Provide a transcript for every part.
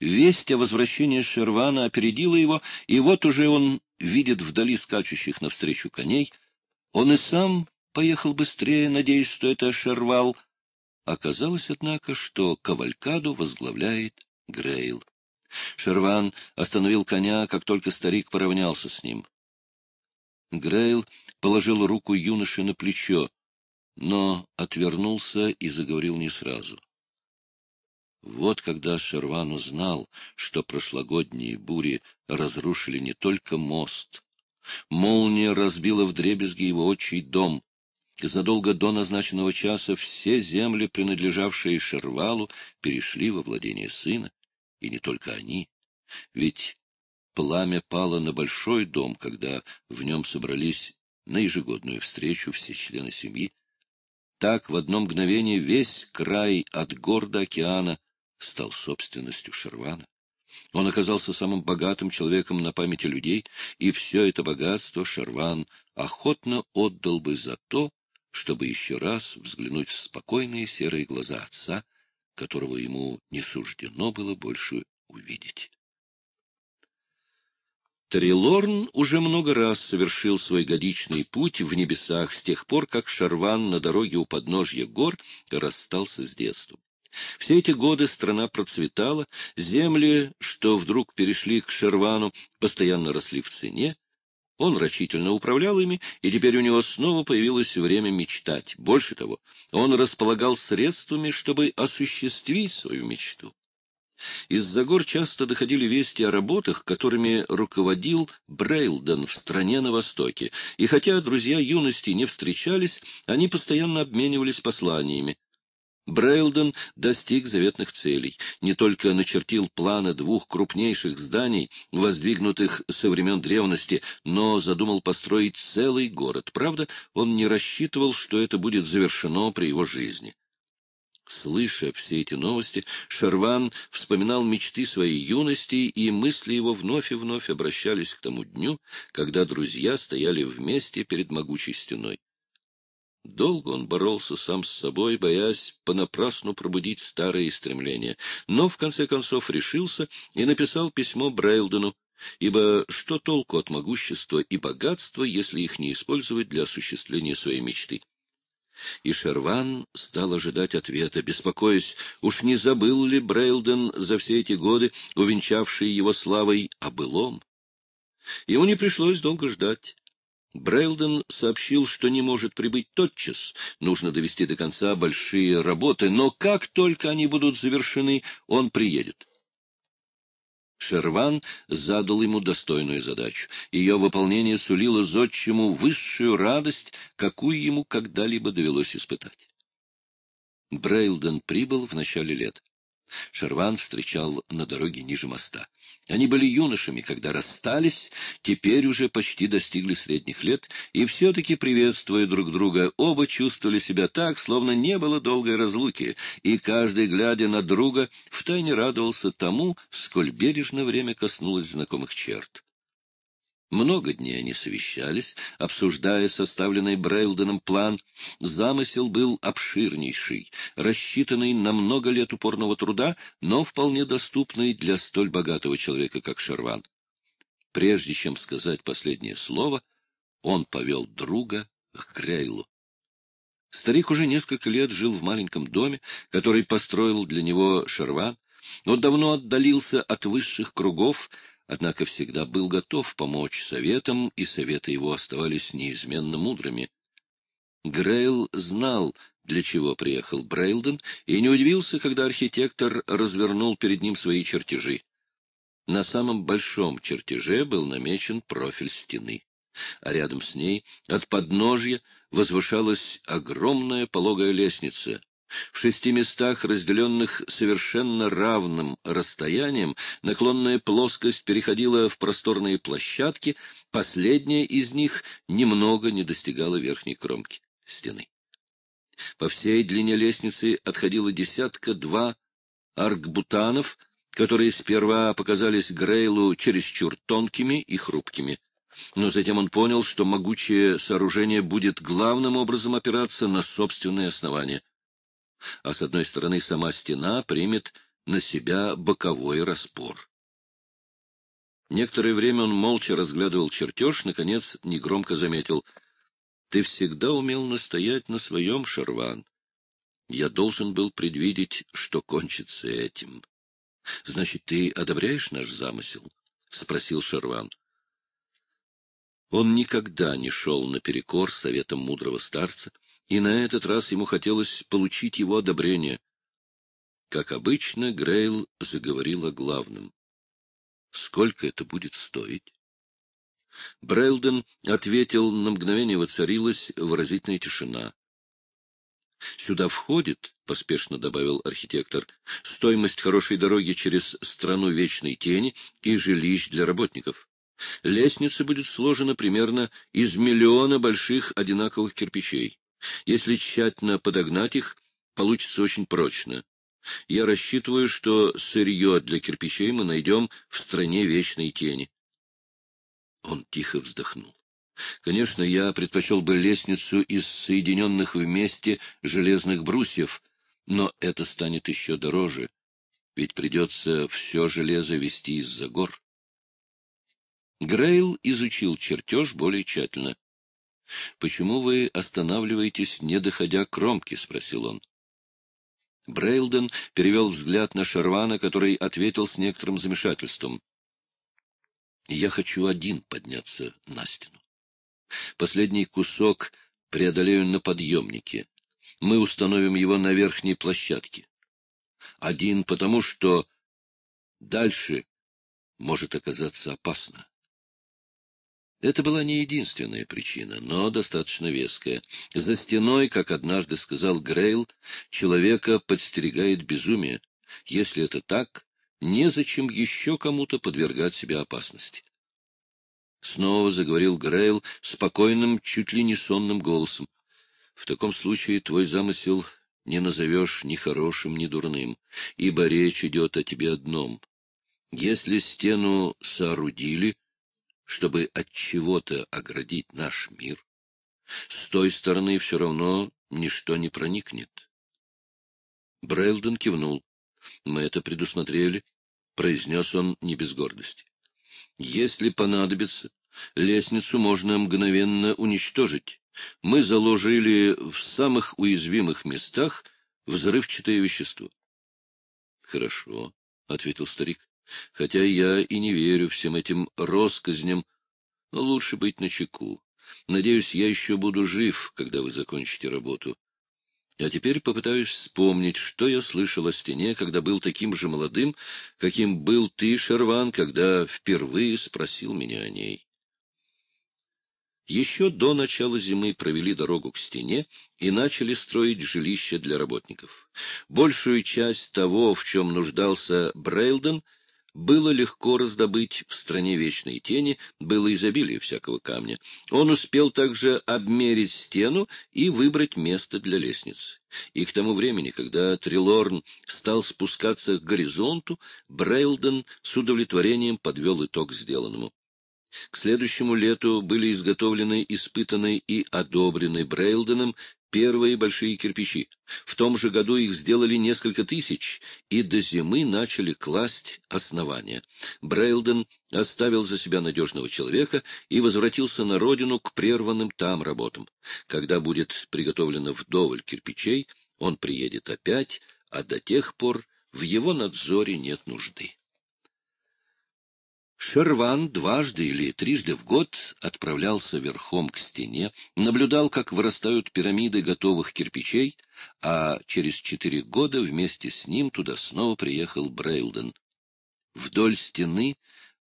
Весть о возвращении Шервана опередила его, и вот уже он видит вдали скачущих навстречу коней. Он и сам поехал быстрее, надеясь, что это Шервал. Оказалось, однако, что кавалькаду возглавляет Грейл. Шерван остановил коня, как только старик поравнялся с ним. Грейл положил руку юноши на плечо, но отвернулся и заговорил не сразу. Вот когда Шерван узнал, что прошлогодние бури разрушили не только мост. Молния разбила вдребезги его отчий дом. Задолго до назначенного часа все земли, принадлежавшие Шервалу, перешли во владение сына, и не только они. Ведь пламя пало на большой дом, когда в нем собрались на ежегодную встречу все члены семьи. Так в одно мгновение весь край от гор до океана стал собственностью Шервана. Он оказался самым богатым человеком на памяти людей, и все это богатство Шерван охотно отдал бы за то, чтобы еще раз взглянуть в спокойные серые глаза отца, которого ему не суждено было больше увидеть. Трилорн уже много раз совершил свой годичный путь в небесах с тех пор, как Шарван на дороге у подножья гор расстался с детством. Все эти годы страна процветала, земли, что вдруг перешли к Шервану, постоянно росли в цене. Он рачительно управлял ими, и теперь у него снова появилось время мечтать. Больше того, он располагал средствами, чтобы осуществить свою мечту. Из-за гор часто доходили вести о работах, которыми руководил Брейлден в стране на Востоке, и хотя друзья юности не встречались, они постоянно обменивались посланиями. Брейлден достиг заветных целей, не только начертил планы двух крупнейших зданий, воздвигнутых со времен древности, но задумал построить целый город. Правда, он не рассчитывал, что это будет завершено при его жизни. Слыша все эти новости, Шерван вспоминал мечты своей юности, и мысли его вновь и вновь обращались к тому дню, когда друзья стояли вместе перед могучей стеной. Долго он боролся сам с собой, боясь понапрасну пробудить старые стремления, но в конце концов решился и написал письмо Брейлдену, ибо что толку от могущества и богатства, если их не использовать для осуществления своей мечты? И Шерван стал ожидать ответа, беспокоясь, уж не забыл ли Брейлден за все эти годы, увенчавший его славой, о былом. Ему не пришлось долго ждать. Брейлден сообщил, что не может прибыть тотчас, нужно довести до конца большие работы, но как только они будут завершены, он приедет. Шерван задал ему достойную задачу. Ее выполнение сулило зодчему высшую радость, какую ему когда-либо довелось испытать. Брейлден прибыл в начале лета. Шерван встречал на дороге ниже моста. Они были юношами, когда расстались, теперь уже почти достигли средних лет, и все-таки, приветствуя друг друга, оба чувствовали себя так, словно не было долгой разлуки, и каждый, глядя на друга, втайне радовался тому, сколь бережно время коснулось знакомых черт. Много дней они совещались, обсуждая составленный Брейлденом план. Замысел был обширнейший, рассчитанный на много лет упорного труда, но вполне доступный для столь богатого человека, как Шерван. Прежде чем сказать последнее слово, он повел друга к Грейлу. Старик уже несколько лет жил в маленьком доме, который построил для него Шерван. Он давно отдалился от высших кругов, однако всегда был готов помочь советам, и советы его оставались неизменно мудрыми. Грейл знал, для чего приехал Брейлден, и не удивился, когда архитектор развернул перед ним свои чертежи. На самом большом чертеже был намечен профиль стены, а рядом с ней, от подножья, возвышалась огромная пологая лестница, в шести местах, разделенных совершенно равным расстоянием, наклонная плоскость переходила в просторные площадки, последняя из них немного не достигала верхней кромки стены. По всей длине лестницы отходило десятка-два аркбутанов, которые сперва показались Грейлу чересчур тонкими и хрупкими. Но затем он понял, что могучее сооружение будет главным образом опираться на собственные основания — а с одной стороны сама стена примет на себя боковой распор. Некоторое время он молча разглядывал чертеж, наконец негромко заметил. — Ты всегда умел настоять на своем, Шарван. Я должен был предвидеть, что кончится этим. — Значит, ты одобряешь наш замысел? — спросил Шарван. Он никогда не шел наперекор советам мудрого старца, и на этот раз ему хотелось получить его одобрение. Как обычно, Грейл заговорил о главном. Сколько это будет стоить? Брэлден ответил, на мгновение воцарилась выразительная тишина. «Сюда входит, — поспешно добавил архитектор, — стоимость хорошей дороги через страну вечной тени и жилищ для работников. Лестница будет сложена примерно из миллиона больших одинаковых кирпичей. Если тщательно подогнать их, получится очень прочно. Я рассчитываю, что сырье для кирпичей мы найдем в стране вечной тени. Он тихо вздохнул. Конечно, я предпочел бы лестницу из соединенных вместе железных брусьев, но это станет еще дороже, ведь придется все железо вести из-за гор. Грейл изучил чертеж более тщательно. — Почему вы останавливаетесь, не доходя к кромке? — спросил он. Брейлден перевел взгляд на Шарвана, который ответил с некоторым замешательством. — Я хочу один подняться на стену. Последний кусок преодолею на подъемнике. Мы установим его на верхней площадке. Один потому, что дальше может оказаться опасно. Это была не единственная причина, но достаточно веская. За стеной, как однажды сказал Грейл, человека подстерегает безумие. Если это так, незачем еще кому-то подвергать себя опасности. Снова заговорил Грейл спокойным, чуть ли не сонным голосом. В таком случае твой замысел не назовешь ни хорошим, ни дурным, ибо речь идет о тебе одном. Если стену соорудили, чтобы от чего-то оградить наш мир, с той стороны все равно ничто не проникнет. Брейлден кивнул. Мы это предусмотрели, — произнес он не без гордости. Если понадобится, лестницу можно мгновенно уничтожить. Мы заложили в самых уязвимых местах взрывчатое вещество. — Хорошо, — ответил старик. Хотя я и не верю всем этим россказням, но лучше быть начеку. Надеюсь, я еще буду жив, когда вы закончите работу. А теперь попытаюсь вспомнить, что я слышал о стене, когда был таким же молодым, каким был ты, Шерван, когда впервые спросил меня о ней. Еще до начала зимы провели дорогу к стене и начали строить жилища для работников. Большую часть того, в чем нуждался Брейлден, было легко раздобыть в стране вечной тени, было изобилие всякого камня. Он успел также обмерить стену и выбрать место для лестницы. И к тому времени, когда Трилорн стал спускаться к горизонту, Брейлден с удовлетворением подвел итог сделанному. К следующему лету были изготовлены, испытаны и одобрены Брейлденом первые большие кирпичи. В том же году их сделали несколько тысяч, и до зимы начали класть основания. Брейлден оставил за себя надежного человека и возвратился на родину к прерванным там работам. Когда будет приготовлено вдоволь кирпичей, он приедет опять, а до тех пор в его надзоре нет нужды. Шерван дважды или трижды в год отправлялся верхом к стене, наблюдал, как вырастают пирамиды готовых кирпичей, а через четыре года вместе с ним туда снова приехал Брейлден. Вдоль стены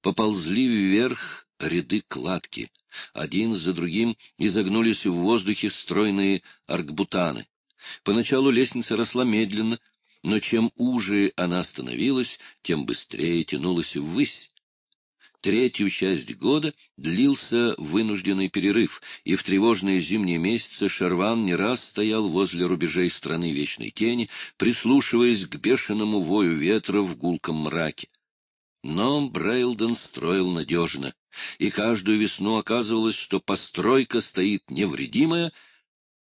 поползли вверх ряды кладки. Один за другим изогнулись в воздухе стройные аркбутаны. Поначалу лестница росла медленно, но чем уже она становилась, тем быстрее тянулась ввысь. Третью часть года длился вынужденный перерыв, и в тревожные зимние месяцы Шарван не раз стоял возле рубежей страны Вечной Тени, прислушиваясь к бешеному вою ветра в гулком мраке. Но Брейлден строил надежно, и каждую весну оказывалось, что постройка стоит невредимая,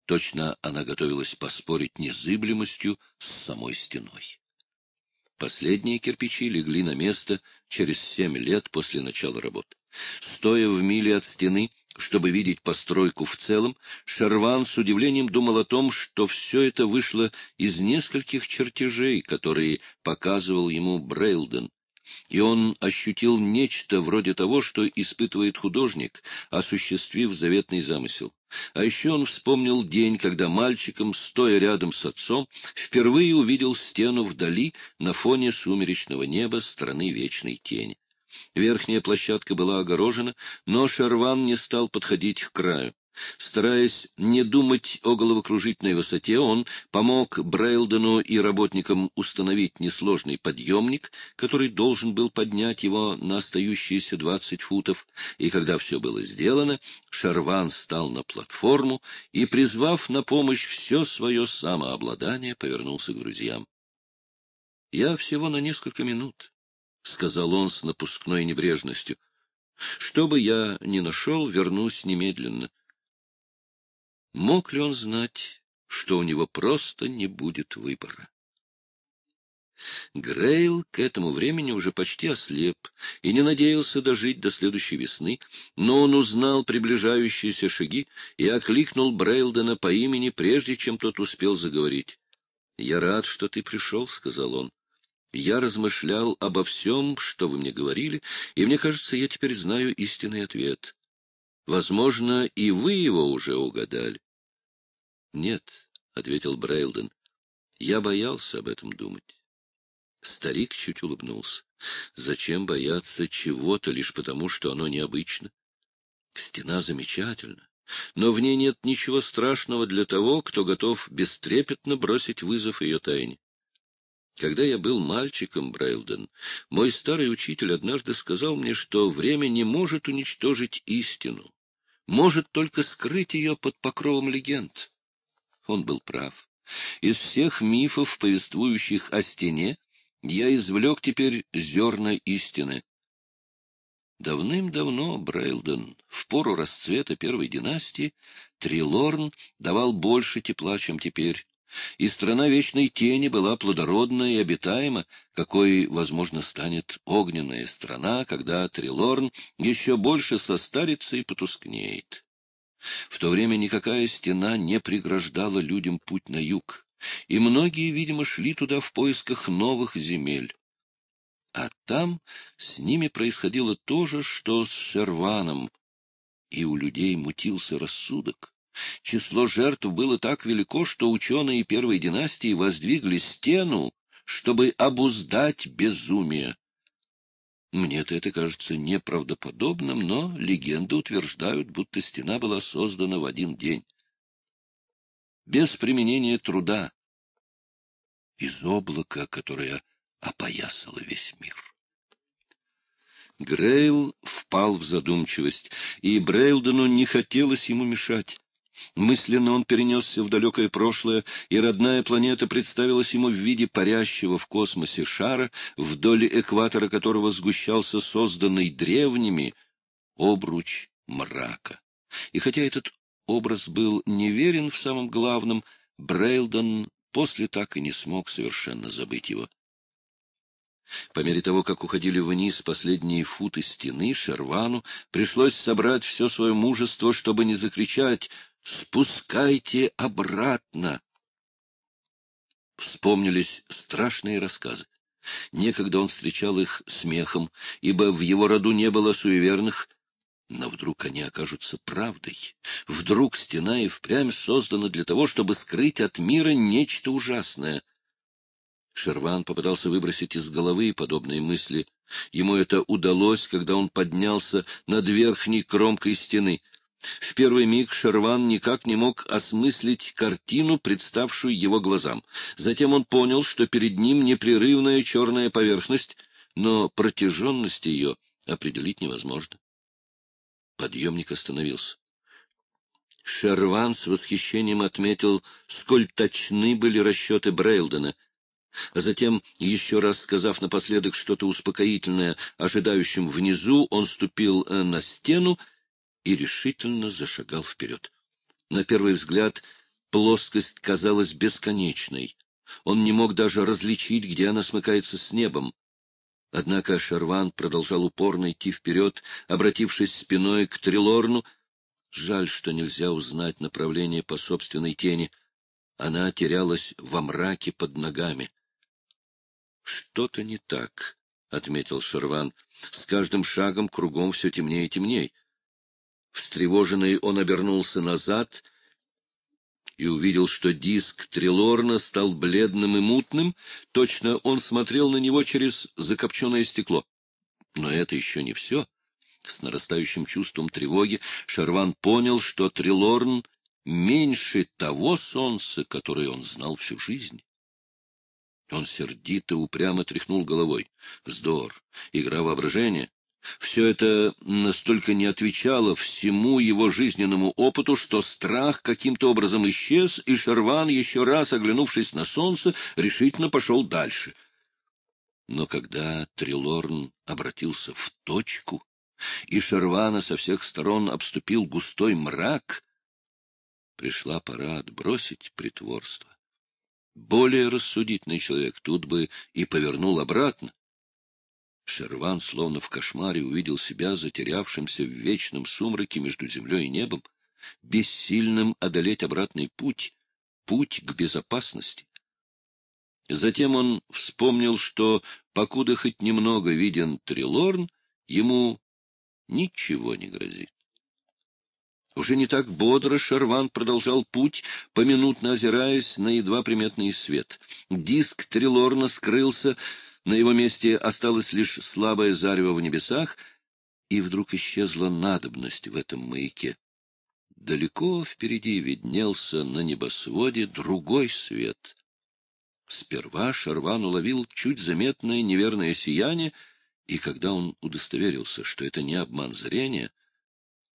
точно она готовилась поспорить незыблемостью с самой стеной. Последние кирпичи легли на место через семь лет после начала работ. Стоя в миле от стены, чтобы видеть постройку в целом, Шерван с удивлением думал о том, что все это вышло из нескольких чертежей, которые показывал ему Брейлден, и он ощутил нечто вроде того, что испытывает художник, осуществив заветный замысел. А еще он вспомнил день, когда мальчиком, стоя рядом с отцом, впервые увидел стену вдали на фоне сумеречного неба страны вечной тени. Верхняя площадка была огорожена, но Шарван не стал подходить к краю. Стараясь не думать о головокружительной высоте, он помог Брейлдену и работникам установить несложный подъемник, который должен был поднять его на остающиеся двадцать футов, и когда все было сделано, Шарван стал на платформу и, призвав на помощь все свое самообладание, повернулся к друзьям. — Я всего на несколько минут, — сказал он с напускной небрежностью. — Что бы я ни нашел, вернусь немедленно. Мог ли он знать, что у него просто не будет выбора? Грейл к этому времени уже почти ослеп и не надеялся дожить до следующей весны, но он узнал приближающиеся шаги и окликнул Брейлдена по имени, прежде чем тот успел заговорить. — Я рад, что ты пришел, — сказал он. — Я размышлял обо всем, что вы мне говорили, и мне кажется, я теперь знаю истинный ответ. Возможно, и вы его уже угадали. — Нет, — ответил Брейлден, — я боялся об этом думать. Старик чуть улыбнулся. Зачем бояться чего-то лишь потому, что оно необычно? Стена замечательна, но в ней нет ничего страшного для того, кто готов бестрепетно бросить вызов ее тайне. Когда я был мальчиком, Брейлден, мой старый учитель однажды сказал мне, что время не может уничтожить истину может только скрыть ее под покровом легенд. Он был прав. Из всех мифов, повествующих о стене, я извлек теперь зерна истины. Давным-давно Брейлден, в пору расцвета первой династии, Трилорн давал больше тепла, чем теперь и страна вечной тени была плодородна и обитаема, какой, возможно, станет огненная страна, когда Трилорн еще больше состарится и потускнеет. В то время никакая стена не преграждала людям путь на юг, и многие, видимо, шли туда в поисках новых земель. А там с ними происходило то же, что с Шерваном, и у людей мутился рассудок. Число жертв было так велико, что ученые первой династии воздвигли стену, чтобы обуздать безумие. Мне-то это кажется неправдоподобным, но легенды утверждают, будто стена была создана в один день. Без применения труда. Из облака, которое опоясало весь мир. Грейл впал в задумчивость, и Брейлдену не хотелось ему мешать. Мысленно он перенесся в далекое прошлое, и родная планета представилась ему в виде парящего в космосе шара, вдоль экватора которого сгущался созданный древними обруч мрака. И хотя этот образ был неверен в самом главном, Брейлдон после так и не смог совершенно забыть его. По мере того, как уходили вниз последние футы стены, Шервану пришлось собрать все свое мужество, чтобы не закричать Спускайте обратно. Вспомнились страшные рассказы. Некогда он встречал их смехом, ибо в его роду не было суеверных, но вдруг они окажутся правдой. Вдруг стена и впрямь создана для того, чтобы скрыть от мира нечто ужасное. Шерван попытался выбросить из головы подобные мысли. Ему это удалось, когда он поднялся над верхней кромкой стены. В первый миг Шерван никак не мог осмыслить картину, представшую его глазам. Затем он понял, что перед ним непрерывная черная поверхность, но протяженность ее определить невозможно. Подъемник остановился. Шерван с восхищением отметил, сколь точны были расчеты Брейлдена. А затем, еще раз сказав напоследок что-то успокоительное ожидающим внизу, он ступил э, на стену и решительно зашагал вперед. На первый взгляд плоскость казалась бесконечной, Он не мог даже различить, где она смыкается с небом. Однако Шерван продолжал упорно идти вперед, обратившись спиной к Трилорну. Жаль, что нельзя узнать направление по собственной тени. Она терялась во мраке под ногами. — Что-то не так, — отметил Шерван. С каждым шагом кругом все темнее и темнее. Встревоженный он обернулся назад и увидел, что диск Трилорна стал бледным и мутным, точно он смотрел на него через закопченное стекло. Но это еще не все. С нарастающим чувством тревоги Шарван понял, что Трилорн меньше того солнца, которое он знал всю жизнь. Он сердито упрямо тряхнул головой. Вздор, игра воображения. Все это настолько не отвечало всему его жизненному опыту, что страх каким-то образом исчез, и Шерван, еще раз оглянувшись на солнце, решительно пошел дальше. Но когда Трилорн обратился в точку, и Шервана со всех сторон обступил густой мрак, пришла пора отбросить притворство. Более рассудительный человек тут бы и повернул обратно. Шерван, словно в кошмаре, увидел себя затерявшимся в вечном сумраке между землей и небом, бессильным одолеть обратный путь, путь к безопасности. Затем он вспомнил, что, покуда хоть немного виден Трилорн, ему ничего не грозит. Уже не так бодро Шерван продолжал путь, поминутно озираясь на едва приметный свет. Диск Трилорна скрылся на его месте осталось лишь слабое зарево в небесах, и вдруг исчезла надобность в этом маяке. Далеко впереди виднелся на небосводе другой свет. Сперва Шарван уловил чуть заметное неверное сияние, и когда он удостоверился, что это не обман зрения,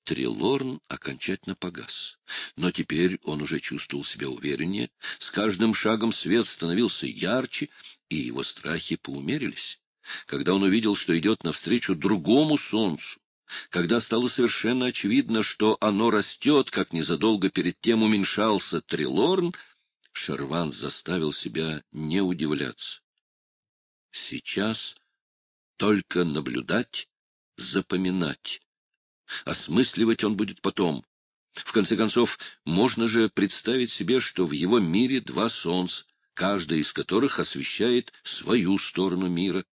Трилорн окончательно погас. Но теперь он уже чувствовал себя увереннее, с каждым шагом свет становился ярче, и его страхи поумерились. Когда он увидел, что идет навстречу другому солнцу, когда стало совершенно очевидно, что оно растет, как незадолго перед тем уменьшался Трилорн, Шарван заставил себя не удивляться. Сейчас только наблюдать, запоминать. Осмысливать он будет потом. В конце концов, можно же представить себе, что в его мире два солнца, каждая из которых освещает свою сторону мира.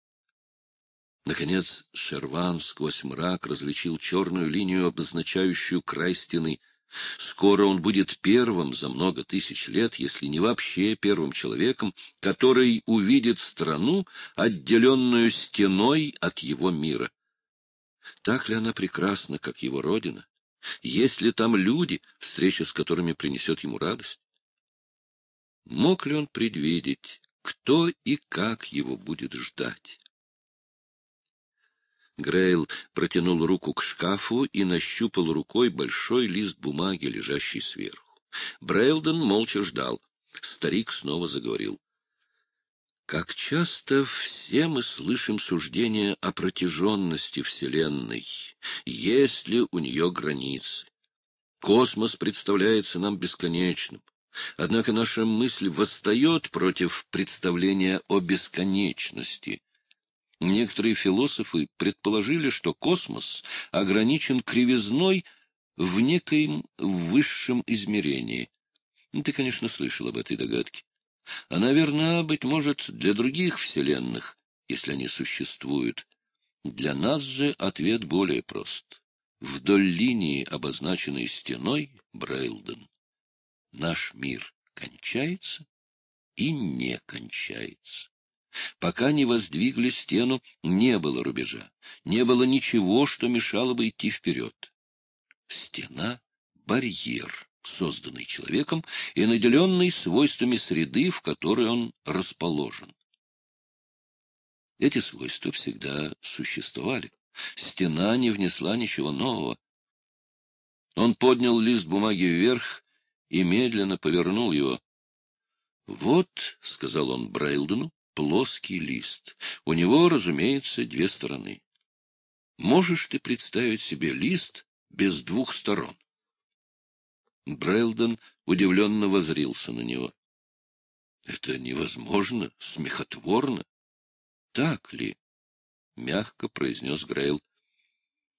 Наконец Шерван сквозь мрак различил черную линию, обозначающую край стены. Скоро он будет первым за много тысяч лет, если не вообще первым человеком, который увидит страну, отделенную стеной от его мира. Так ли она прекрасна, как его родина? Есть ли там люди, встреча с которыми принесет ему радость? Мог ли он предвидеть, кто и как его будет ждать? Грейл протянул руку к шкафу и нащупал рукой большой лист бумаги, лежащий сверху. Брейлден молча ждал. Старик снова заговорил. Как часто все мы слышим суждения о протяженности Вселенной, есть ли у нее границы. Космос представляется нам бесконечным. Однако наша мысль восстает против представления о бесконечности. Некоторые философы предположили, что космос ограничен кривизной в некоем высшем измерении. Ты, конечно, слышал об этой догадке. Она верна, быть может, для других вселенных, если они существуют. Для нас же ответ более прост. Вдоль линии, обозначенной стеной, Брейлден, наш мир кончается и не кончается. Пока не воздвигли стену, не было рубежа, не было ничего, что мешало бы идти вперед. Стена — барьер, созданный человеком и наделенный свойствами среды, в которой он расположен. Эти свойства всегда существовали. Стена не внесла ничего нового. Он поднял лист бумаги вверх и медленно повернул его. — Вот, — сказал он Брайлдену, — плоский лист. У него, разумеется, две стороны. Можешь ты представить себе лист без двух сторон? Брайлден удивленно возрился на него. — Это невозможно, смехотворно. — Так ли? — мягко произнес Грейл.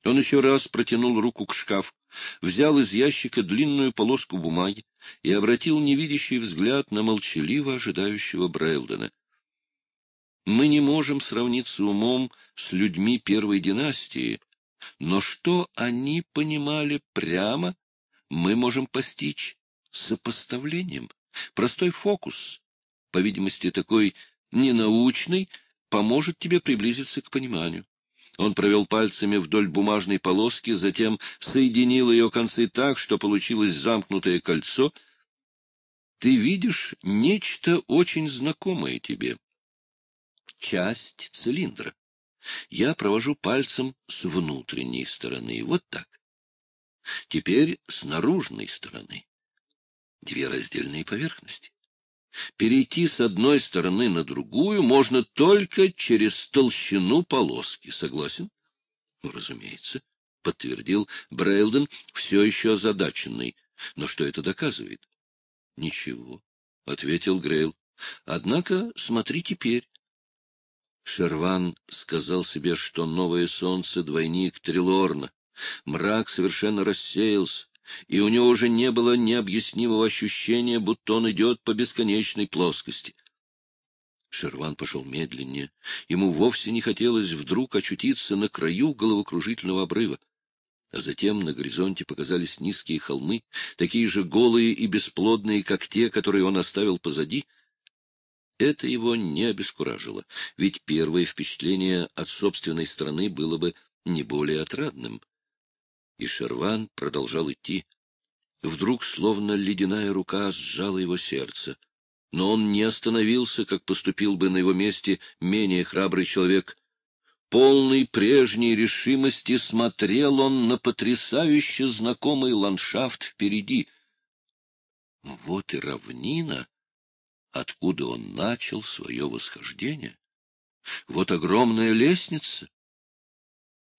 Он еще раз протянул руку к шкафу, взял из ящика длинную полоску бумаги и обратил невидящий взгляд на молчаливо ожидающего Брайлдена. Мы не можем сравниться умом с людьми первой династии, но что они понимали прямо, мы можем постичь сопоставлением. Простой фокус, по видимости, такой ненаучный, поможет тебе приблизиться к пониманию. Он провел пальцами вдоль бумажной полоски, затем соединил ее концы так, что получилось замкнутое кольцо. Ты видишь нечто очень знакомое тебе. Часть цилиндра. Я провожу пальцем с внутренней стороны, вот так. Теперь с наружной стороны. Две раздельные поверхности. Перейти с одной стороны на другую можно только через толщину полоски. Согласен? Ну, разумеется, — подтвердил Брейлден, все еще озадаченный. Но что это доказывает? — Ничего, — ответил Грейл. — Однако смотри теперь. Шерван сказал себе, что новое солнце — двойник Трилорна. Мрак совершенно рассеялся и у него уже не было необъяснимого ощущения, будто он идет по бесконечной плоскости. Шерван пошел медленнее. Ему вовсе не хотелось вдруг очутиться на краю головокружительного обрыва. А затем на горизонте показались низкие холмы, такие же голые и бесплодные, как те, которые он оставил позади. Это его не обескуражило, ведь первое впечатление от собственной страны было бы не более отрадным и Шерван продолжал идти. Вдруг, словно ледяная рука, сжала его сердце. Но он не остановился, как поступил бы на его месте менее храбрый человек. Полный прежней решимости смотрел он на потрясающе знакомый ландшафт впереди. Вот и равнина, откуда он начал свое восхождение. Вот огромная лестница.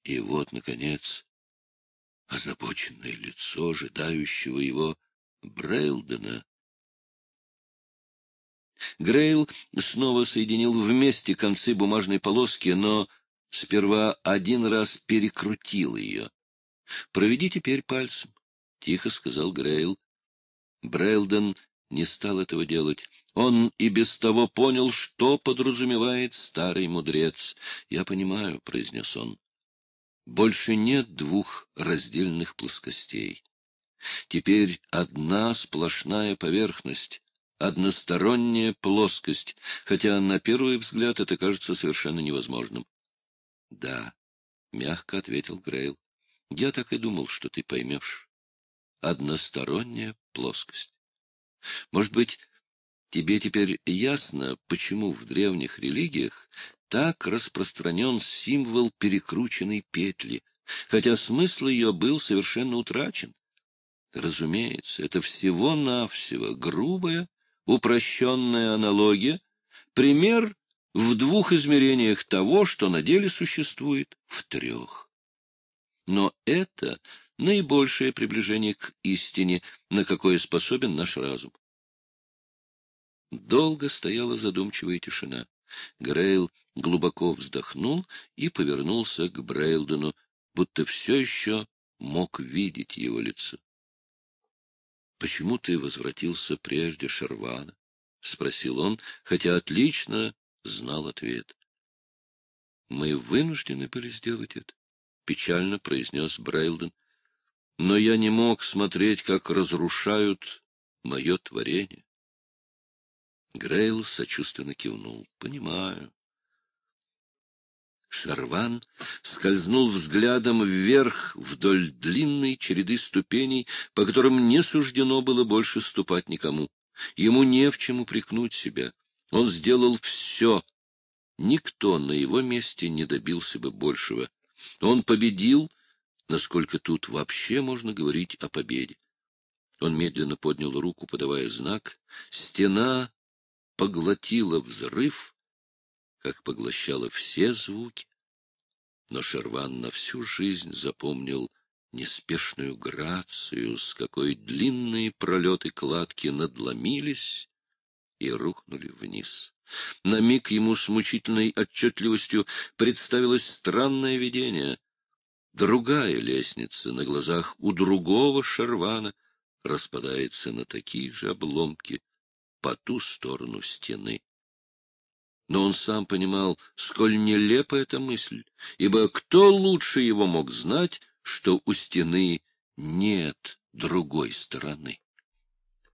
И вот, наконец, озабоченное лицо ожидающего его Брейлдена. Грейл снова соединил вместе концы бумажной полоски, но сперва один раз перекрутил ее. — Проведи теперь пальцем, — тихо сказал Грейл. Брейлден не стал этого делать. Он и без того понял, что подразумевает старый мудрец. — Я понимаю, — произнес он. Больше нет двух раздельных плоскостей. Теперь одна сплошная поверхность, односторонняя плоскость, хотя на первый взгляд это кажется совершенно невозможным. — Да, — мягко ответил Грейл, — я так и думал, что ты поймешь. Односторонняя плоскость. Может быть, тебе теперь ясно, почему в древних религиях так распространен символ перекрученной петли, хотя смысл ее был совершенно утрачен. Разумеется, это всего-навсего грубая, упрощенная аналогия, пример в двух измерениях того, что на деле существует в трех. Но это наибольшее приближение к истине, на какое способен наш разум. Долго стояла задумчивая тишина. Грейл глубоко вздохнул и повернулся к Брейлдену, будто все еще мог видеть его лицо. — Почему ты возвратился прежде Шервана? — спросил он, хотя отлично знал ответ. — Мы вынуждены были сделать это, — печально произнес Брейлден. — Но я не мог смотреть, как разрушают мое творение. Грейл сочувственно кивнул. — Понимаю. Шарван скользнул взглядом вверх вдоль длинной череды ступеней, по которым не суждено было больше ступать никому. Ему не в чем упрекнуть себя. Он сделал все. Никто на его месте не добился бы большего. Он победил, насколько тут вообще можно говорить о победе. Он медленно поднял руку, подавая знак. Стена поглотила взрыв, как поглощала все звуки. Но Шерван на всю жизнь запомнил неспешную грацию, с какой длинные пролеты кладки надломились и рухнули вниз. На миг ему с мучительной отчетливостью представилось странное видение. Другая лестница на глазах у другого шарвана распадается на такие же обломки по ту сторону стены. Но он сам понимал, сколь нелепа эта мысль, ибо кто лучше его мог знать, что у стены нет другой стороны?